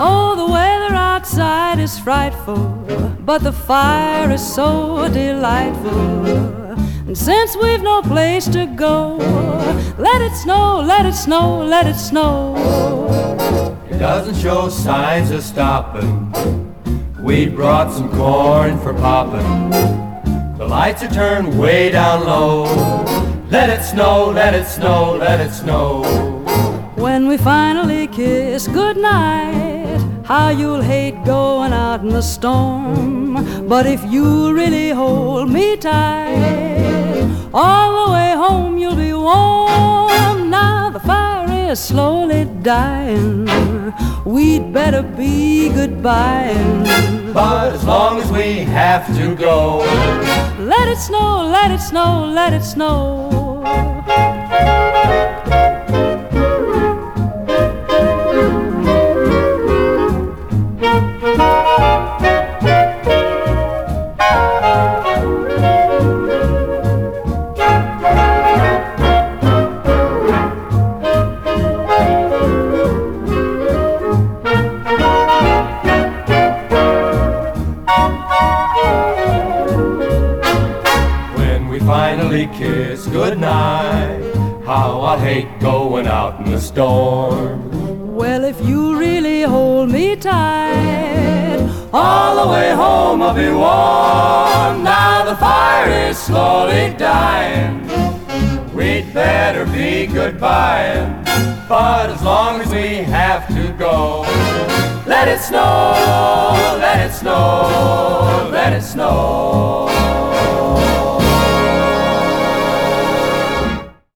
Oh, the weather outside is frightful, but the fire is so delightful. And since we've no place to go, let it snow, let it snow, let it snow. It doesn't show signs of stopping. We brought some corn for popping. The lights are turned way down low. Let it snow, let it snow, let it snow. When we finally kiss goodnight, how you'll hate going out in the storm. But if you really hold me tight, all the way home you'll be warm. Now the fire is slowly dying. We'd better be goodbying. But as long as we have to go, Let it snow, let it snow, let it snow. When finally kiss goodnight, how I hate going out in the storm. Well, if you really hold me tight, All the way home I'll be warm. Now the fire is slowly dying. We'd better be goodbye. But as long as we have to go, let it snow, let it snow, let it snow.